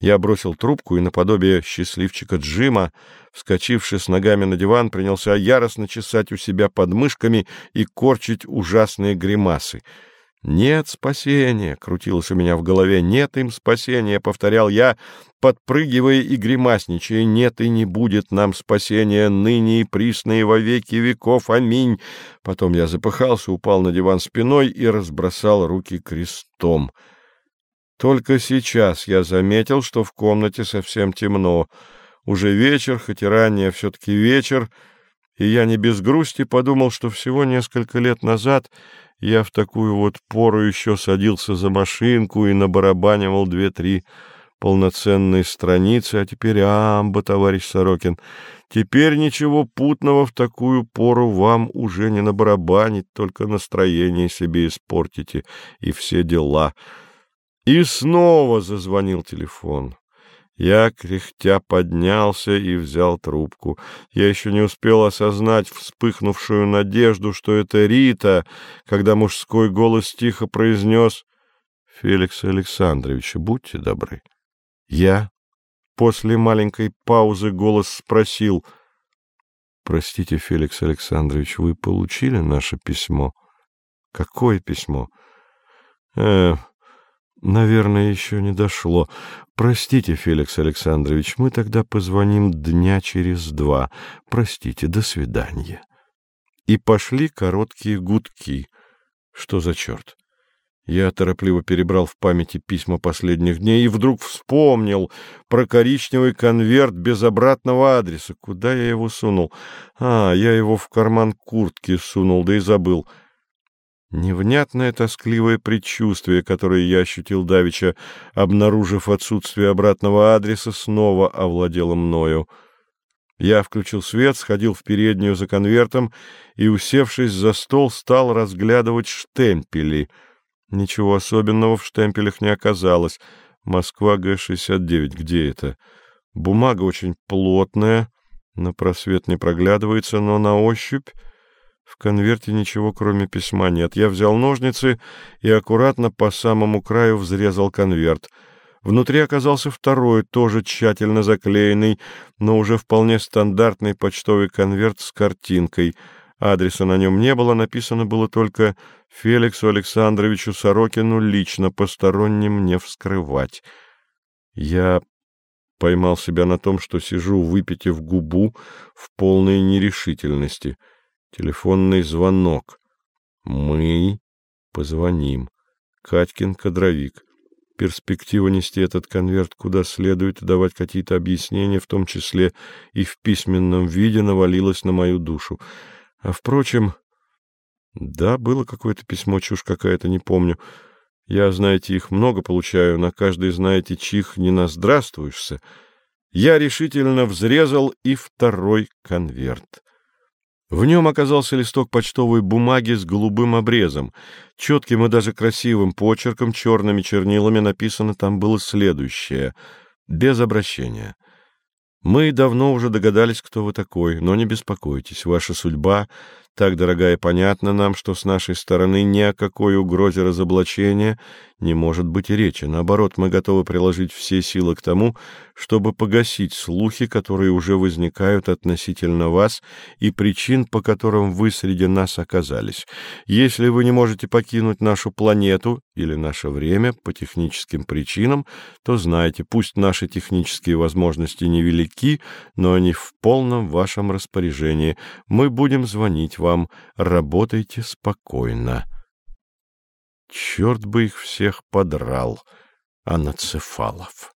Я бросил трубку и наподобие счастливчика Джима, вскочивши с ногами на диван, принялся яростно чесать у себя подмышками и корчить ужасные гримасы. «Нет спасения!» — крутилось у меня в голове. «Нет им спасения!» — повторял я, подпрыгивая и гримасничая. «Нет и не будет нам спасения ныне и присно и во веки веков! Аминь!» Потом я запыхался, упал на диван спиной и разбросал руки крестом. Только сейчас я заметил, что в комнате совсем темно. Уже вечер, хоть и ранее, все-таки вечер, и я не без грусти подумал, что всего несколько лет назад я в такую вот пору еще садился за машинку и набарабанивал две-три полноценные страницы, а теперь амба, товарищ Сорокин, теперь ничего путного в такую пору вам уже не набарабанить, только настроение себе испортите и все дела. И снова зазвонил телефон. Я, кряхтя, поднялся и взял трубку. Я еще не успел осознать вспыхнувшую надежду, что это Рита, когда мужской голос тихо произнес «Феликс Александрович, будьте добры». Я после маленькой паузы голос спросил «Простите, Феликс Александрович, вы получили наше письмо?» «Какое письмо?» «Э, Наверное, еще не дошло. Простите, Феликс Александрович, мы тогда позвоним дня через два. Простите, до свидания. И пошли короткие гудки. Что за черт? Я торопливо перебрал в памяти письма последних дней и вдруг вспомнил про коричневый конверт без обратного адреса. Куда я его сунул? А, я его в карман куртки сунул, да и забыл. — Невнятное тоскливое предчувствие, которое я ощутил давеча, обнаружив отсутствие обратного адреса, снова овладело мною. Я включил свет, сходил в переднюю за конвертом и, усевшись за стол, стал разглядывать штемпели. Ничего особенного в штемпелях не оказалось. Москва, Г-69, где это? Бумага очень плотная, на просвет не проглядывается, но на ощупь в конверте ничего, кроме письма, нет. Я взял ножницы и аккуратно по самому краю взрезал конверт. Внутри оказался второй, тоже тщательно заклеенный, но уже вполне стандартный почтовый конверт с картинкой. Адреса на нем не было, написано было только «Феликсу Александровичу Сорокину лично посторонним не вскрывать». Я поймал себя на том, что сижу, выпитив губу в полной нерешительности — Телефонный звонок. Мы позвоним. Катькин кадровик. Перспектива нести этот конверт куда следует и давать какие-то объяснения, в том числе и в письменном виде, навалилась на мою душу. А, впрочем, да, было какое-то письмо, чушь какая-то, не помню. Я, знаете, их много получаю, на каждый, знаете, чих не наздравствуешься. Я решительно взрезал и второй конверт. В нем оказался листок почтовой бумаги с голубым обрезом. Четким и даже красивым почерком, черными чернилами написано там было следующее. Без обращения. Мы давно уже догадались, кто вы такой, но не беспокойтесь. Ваша судьба так дорогая и понятна нам, что с нашей стороны ни о какой угрозе разоблачения не может быть и речи. Наоборот, мы готовы приложить все силы к тому, чтобы погасить слухи, которые уже возникают относительно вас и причин, по которым вы среди нас оказались. Если вы не можете покинуть нашу планету или наше время по техническим причинам, то знайте, пусть наши технические возможности невелики, но они в полном вашем распоряжении. Мы будем звонить вам, работайте спокойно. Черт бы их всех подрал, Анацефалов.